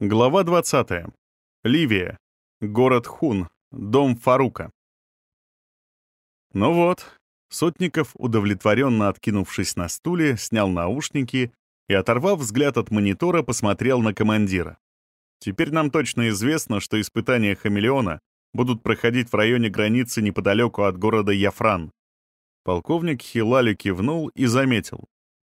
Глава 20. Ливия. Город Хун. Дом Фарука. Ну вот, Сотников, удовлетворенно откинувшись на стуле, снял наушники и, оторвав взгляд от монитора, посмотрел на командира. Теперь нам точно известно, что испытания хамелеона будут проходить в районе границы неподалеку от города Яфран. Полковник Хилали кивнул и заметил.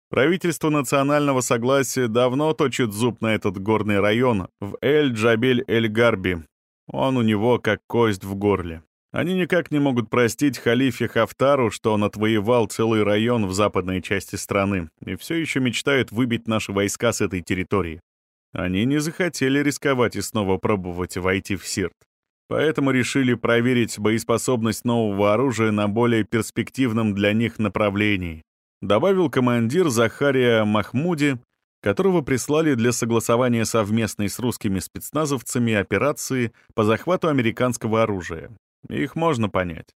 Правительство национального согласия давно точит зуб на этот горный район в Эль-Джабель-Эль-Гарби. Он у него как кость в горле. Они никак не могут простить халифе Хафтару, что он отвоевал целый район в западной части страны и все еще мечтают выбить наши войска с этой территории. Они не захотели рисковать и снова пробовать войти в Сирт. Поэтому решили проверить боеспособность нового оружия на более перспективном для них направлении добавил командир Захария Махмуди, которого прислали для согласования совместной с русскими спецназовцами операции по захвату американского оружия. Их можно понять.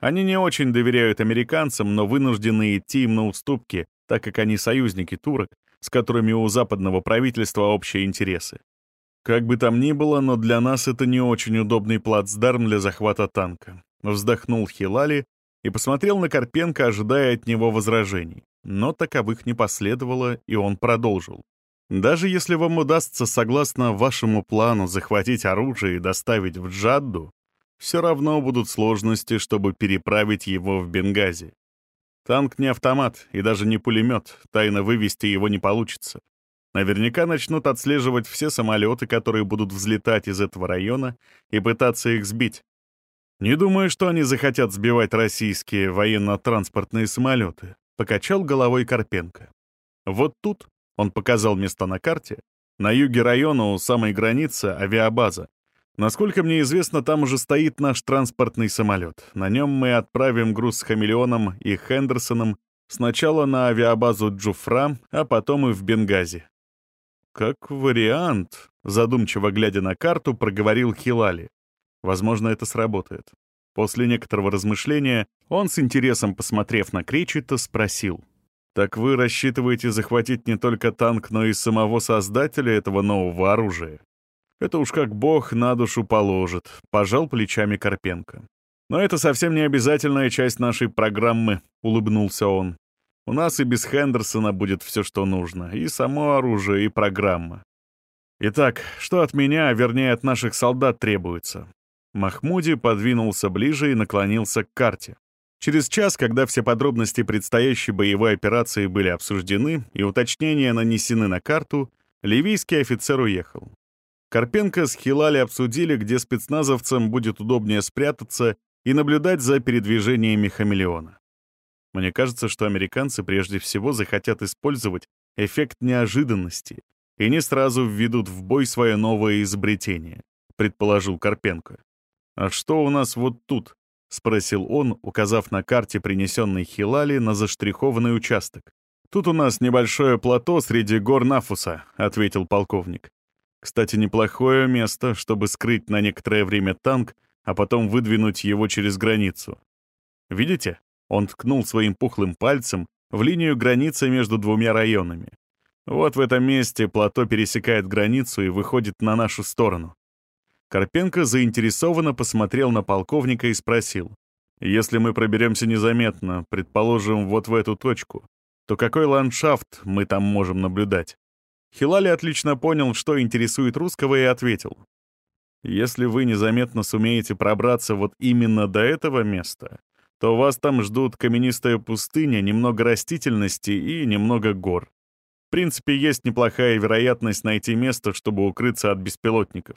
Они не очень доверяют американцам, но вынуждены идти им на уступки, так как они союзники турок, с которыми у западного правительства общие интересы. Как бы там ни было, но для нас это не очень удобный плацдарм для захвата танка. Вздохнул Хилали, и посмотрел на Карпенко, ожидая от него возражений. Но таковых не последовало, и он продолжил. «Даже если вам удастся, согласно вашему плану, захватить оружие и доставить в Джадду, все равно будут сложности, чтобы переправить его в Бенгази. Танк не автомат и даже не пулемет, тайно вывести его не получится. Наверняка начнут отслеживать все самолеты, которые будут взлетать из этого района, и пытаться их сбить. «Не думаю, что они захотят сбивать российские военно-транспортные самолеты», — покачал головой Карпенко. «Вот тут», — он показал место на карте, на юге района у самой границы авиабаза. Насколько мне известно, там уже стоит наш транспортный самолет. На нем мы отправим груз с Хамелеоном и Хендерсоном сначала на авиабазу Джуфра, а потом и в Бенгази. «Как вариант», — задумчиво глядя на карту, проговорил Хилали. Возможно, это сработает. После некоторого размышления он, с интересом посмотрев на Кречета, спросил. «Так вы рассчитываете захватить не только танк, но и самого создателя этого нового оружия?» «Это уж как бог на душу положит», — пожал плечами Карпенко. «Но это совсем не обязательная часть нашей программы», — улыбнулся он. «У нас и без Хендерсона будет все, что нужно, и само оружие, и программа. Итак, что от меня, а вернее от наших солдат требуется? Махмуди подвинулся ближе и наклонился к карте. Через час, когда все подробности предстоящей боевой операции были обсуждены и уточнения нанесены на карту, ливийский офицер уехал. Карпенко с Хилали обсудили, где спецназовцам будет удобнее спрятаться и наблюдать за передвижениями хамелеона. Мне кажется, что американцы прежде всего захотят использовать эффект неожиданности и не сразу введут в бой свое новое изобретение, предположил Карпенко. «А что у нас вот тут?» — спросил он, указав на карте, принесенной Хилали, на заштрихованный участок. «Тут у нас небольшое плато среди гор Нафуса», — ответил полковник. «Кстати, неплохое место, чтобы скрыть на некоторое время танк, а потом выдвинуть его через границу. Видите?» Он ткнул своим пухлым пальцем в линию границы между двумя районами. Вот в этом месте плато пересекает границу и выходит на нашу сторону. Карпенко заинтересованно посмотрел на полковника и спросил. «Если мы проберемся незаметно, предположим, вот в эту точку, то какой ландшафт мы там можем наблюдать?» Хилали отлично понял, что интересует русского, и ответил. «Если вы незаметно сумеете пробраться вот именно до этого места, то вас там ждут каменистая пустыня, немного растительности и немного гор. В принципе, есть неплохая вероятность найти место, чтобы укрыться от беспилотников.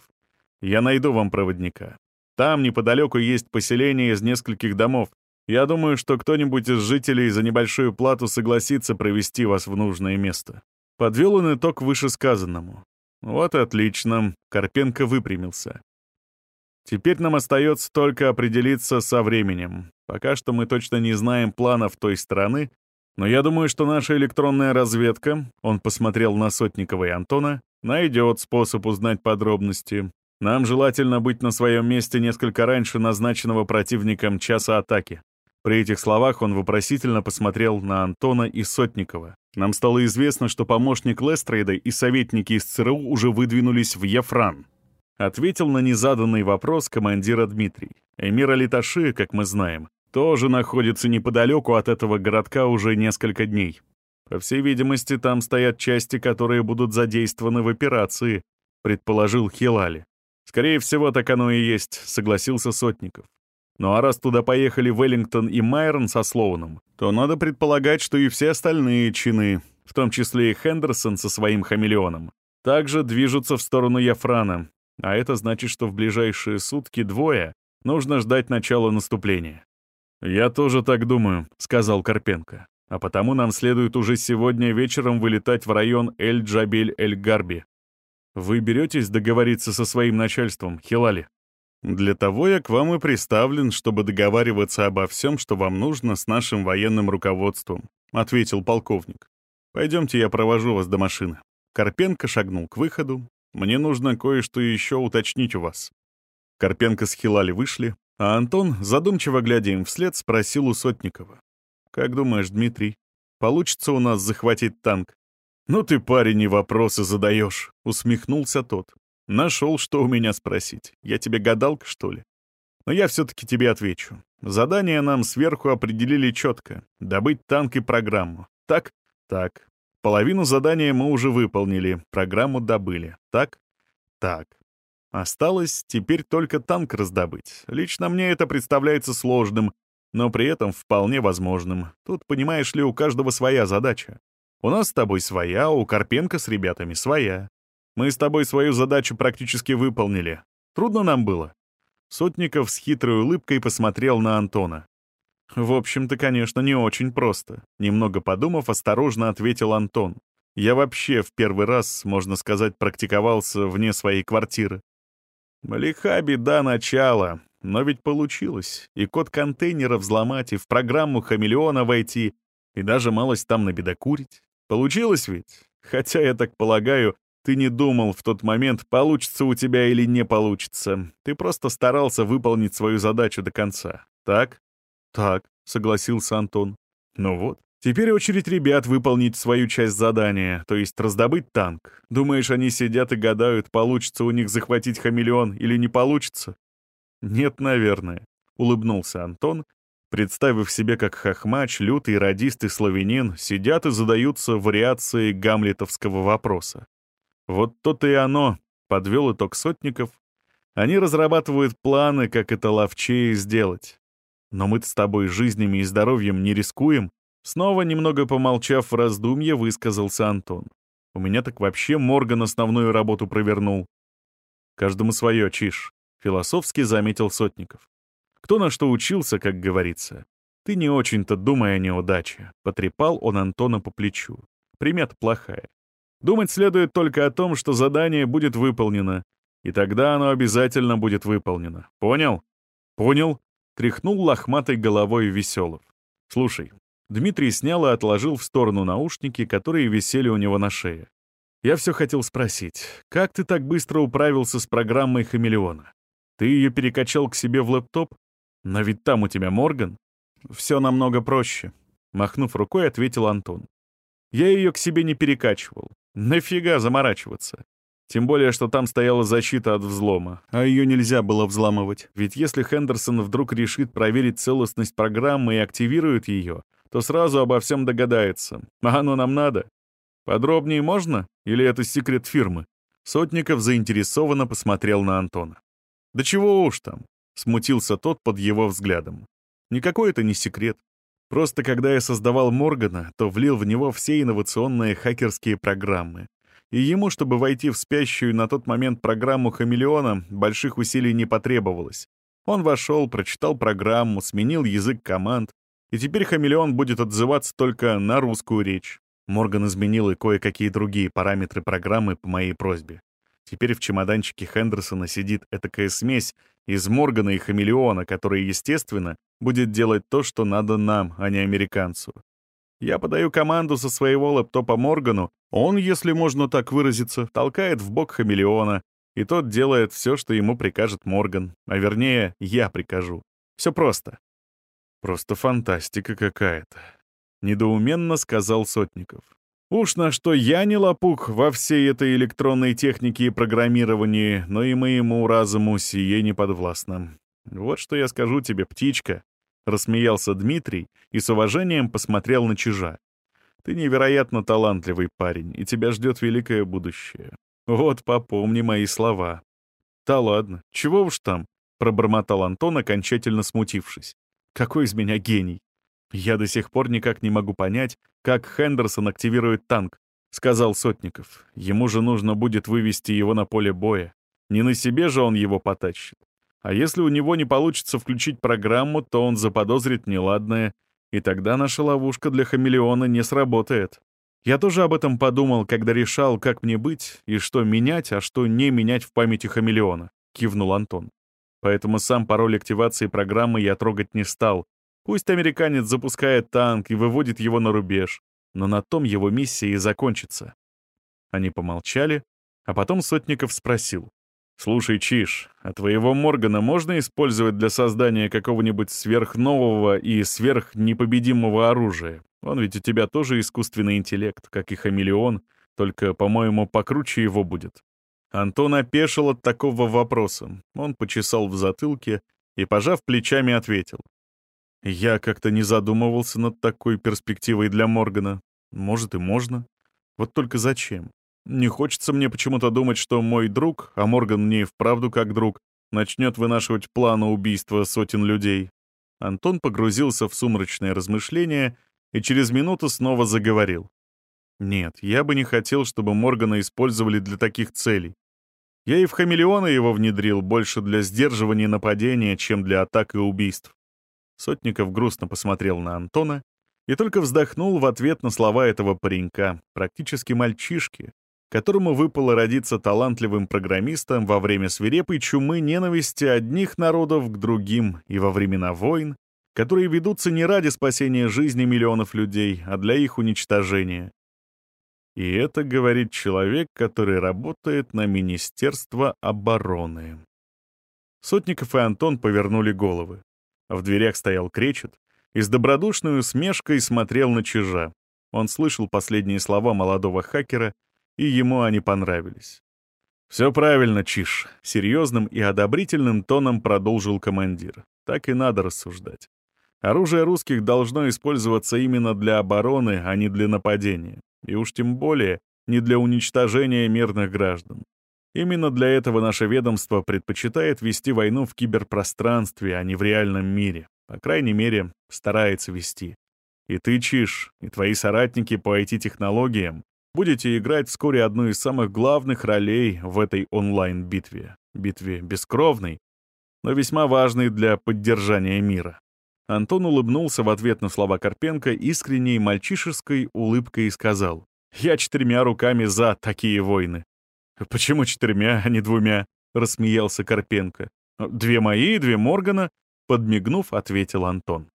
Я найду вам проводника. Там неподалеку есть поселение из нескольких домов. Я думаю, что кто-нибудь из жителей за небольшую плату согласится провести вас в нужное место». Подвел он итог вышесказанному. «Вот отлично», — Карпенко выпрямился. «Теперь нам остается только определиться со временем. Пока что мы точно не знаем планов той стороны, но я думаю, что наша электронная разведка, он посмотрел на Сотникова и Антона, найдет способ узнать подробности. Нам желательно быть на своем месте несколько раньше назначенного противником часа атаки. При этих словах он вопросительно посмотрел на Антона и Сотникова. Нам стало известно, что помощник Лестрейда и советники из ЦРУ уже выдвинулись в Яфран. Ответил на незаданный вопрос командира Дмитрий. Эмир Алиташи, как мы знаем, тоже находится неподалеку от этого городка уже несколько дней. По всей видимости, там стоят части, которые будут задействованы в операции, предположил Хилали. Скорее всего, так оно и есть, согласился Сотников. Ну а раз туда поехали Веллингтон и Майрон со Слоуном, то надо предполагать, что и все остальные чины, в том числе и Хендерсон со своим хамелеоном, также движутся в сторону Яфрана, а это значит, что в ближайшие сутки двое нужно ждать начала наступления. «Я тоже так думаю», — сказал Карпенко. «А потому нам следует уже сегодня вечером вылетать в район Эль-Джабель-Эль-Гарби. Вы беретесь договориться со своим начальством, Хилали?» «Для того я к вам и приставлен, чтобы договариваться обо всем, что вам нужно с нашим военным руководством», — ответил полковник. «Пойдемте, я провожу вас до машины». Карпенко шагнул к выходу. «Мне нужно кое-что еще уточнить у вас». Карпенко с Хилали вышли, а Антон, задумчиво глядя им вслед, спросил у Сотникова. «Как думаешь, Дмитрий, получится у нас захватить танк?» «Ну ты, парень, и вопросы задаешь», — усмехнулся тот. Нашел, что у меня спросить. Я тебе гадалка, что ли? Но я все-таки тебе отвечу. Задание нам сверху определили четко. Добыть танк и программу. Так? Так. Половину задания мы уже выполнили, программу добыли. Так? Так. Осталось теперь только танк раздобыть. Лично мне это представляется сложным, но при этом вполне возможным. Тут, понимаешь ли, у каждого своя задача. У нас с тобой своя, у Карпенко с ребятами своя. Мы с тобой свою задачу практически выполнили. Трудно нам было?» Сотников с хитрой улыбкой посмотрел на Антона. «В общем-то, конечно, не очень просто», — немного подумав, осторожно ответил Антон. «Я вообще в первый раз, можно сказать, практиковался вне своей квартиры». «Лиха беда начала, но ведь получилось. И код контейнера взломать, и в программу хамелеона войти, и даже малость там набедокурить. Получилось ведь? Хотя, я так полагаю, ты не думал в тот момент, получится у тебя или не получится. Ты просто старался выполнить свою задачу до конца. Так? Так, согласился Антон. Ну вот. Теперь очередь ребят выполнить свою часть задания, то есть раздобыть танк. Думаешь, они сидят и гадают, получится у них захватить хамелеон или не получится? Нет, наверное, улыбнулся Антон, представив себе, как хохмач, лютый радист и славянин сидят и задаются вариации гамлетовского вопроса. Вот то-то и оно, подвел итог сотников. Они разрабатывают планы, как это ловчее сделать. Но мы-то с тобой жизнями и здоровьем не рискуем. Снова, немного помолчав в раздумье, высказался Антон. У меня так вообще Морган основную работу провернул. Каждому свое, Чиш. Философски заметил Сотников. Кто на что учился, как говорится. Ты не очень-то думай о неудаче. Потрепал он Антона по плечу. Примета плохая. Думать следует только о том, что задание будет выполнено. И тогда оно обязательно будет выполнено. Понял? Понял? Тряхнул лохматой головой Веселов. Слушай, Дмитрий снял и отложил в сторону наушники, которые висели у него на шее. Я все хотел спросить, как ты так быстро управился с программой «Хамелеона»? Ты ее перекачал к себе в лэптоп? Но ведь там у тебя Морган. Все намного проще. Махнув рукой, ответил Антон. Я ее к себе не перекачивал. Нафига заморачиваться? Тем более, что там стояла защита от взлома, а ее нельзя было взламывать. Ведь если Хендерсон вдруг решит проверить целостность программы и активирует ее, то сразу обо всем догадается. А оно нам надо? Подробнее можно? Или это секрет фирмы? Сотников заинтересованно посмотрел на Антона. «Да чего уж там?» — смутился тот под его взглядом. «Никакой это не секрет. Просто когда я создавал Моргана, то влил в него все инновационные хакерские программы. И ему, чтобы войти в спящую на тот момент программу «Хамелеона», больших усилий не потребовалось. Он вошел, прочитал программу, сменил язык команд, и теперь «Хамелеон» будет отзываться только на русскую речь. Морган изменил и кое-какие другие параметры программы по моей просьбе. Теперь в чемоданчике Хендерсона сидит этакая смесь из Моргана и Хамелеона, который, естественно, будет делать то, что надо нам, а не американцу. Я подаю команду со своего лэптопа Моргану, он, если можно так выразиться, толкает в бок хамелеона, и тот делает все, что ему прикажет Морган, а вернее, я прикажу. Все просто. Просто фантастика какая-то. Недоуменно сказал Сотников. Уж на что я не лопух во всей этой электронной технике и программировании, но и моему разуму сие не подвластно. Вот что я скажу тебе, птичка. Рассмеялся Дмитрий и с уважением посмотрел на чижа. Ты невероятно талантливый парень, и тебя ждет великое будущее. Вот попомни мои слова. Да ладно, чего уж там, пробормотал Антон, окончательно смутившись. Какой из меня гений. Я до сих пор никак не могу понять, как Хендерсон активирует танк, сказал Сотников. Ему же нужно будет вывести его на поле боя. Не на себе же он его потащит. А если у него не получится включить программу, то он заподозрит неладное, и тогда наша ловушка для хамелеона не сработает. Я тоже об этом подумал, когда решал, как мне быть и что менять, а что не менять в памяти хамелеона, кивнул Антон. Поэтому сам пароль активации программы я трогать не стал. Пусть американец запускает танк и выводит его на рубеж, но на том его миссия и закончится. Они помолчали, а потом Сотников спросил. «Слушай, Чиш, а твоего Моргана можно использовать для создания какого-нибудь сверхнового и сверхнепобедимого оружия? Он ведь у тебя тоже искусственный интеллект, как и хамелеон, только, по-моему, покруче его будет». Антон опешил от такого вопроса. Он почесал в затылке и, пожав плечами, ответил. «Я как-то не задумывался над такой перспективой для Моргана. Может, и можно. Вот только зачем? Не хочется мне почему-то думать, что мой друг, а Морган мне и вправду как друг, начнет вынашивать планы убийства сотен людей. Антон погрузился в сумрачное размышление и через минуту снова заговорил. Нет, я бы не хотел, чтобы Моргана использовали для таких целей. Я и в хамелеона его внедрил больше для сдерживания нападения, чем для атак и убийств. Сотников грустно посмотрел на Антона и только вздохнул в ответ на слова этого паренька, практически мальчишки, которому выпало родиться талантливым программистом во время свирепой чумы ненависти одних народов к другим и во времена войн, которые ведутся не ради спасения жизни миллионов людей, а для их уничтожения. И это говорит человек, который работает на Министерство обороны. Сотников и Антон повернули головы. В дверях стоял Кречет и с добродушной усмешкой смотрел на чижа. Он слышал последние слова молодого хакера и ему они понравились. «Все правильно, Чиш», — серьезным и одобрительным тоном продолжил командир. «Так и надо рассуждать. Оружие русских должно использоваться именно для обороны, а не для нападения. И уж тем более не для уничтожения мирных граждан. Именно для этого наше ведомство предпочитает вести войну в киберпространстве, а не в реальном мире. По крайней мере, старается вести. И ты, Чиш, и твои соратники по IT-технологиям будете играть вскоре одну из самых главных ролей в этой онлайн-битве. Битве бескровной, но весьма важной для поддержания мира. Антон улыбнулся в ответ на слова Карпенко искренней мальчишеской улыбкой и сказал, «Я четырьмя руками за такие войны». «Почему четырьмя, а не двумя?» — рассмеялся Карпенко. «Две мои, две Моргана», — подмигнув, ответил Антон.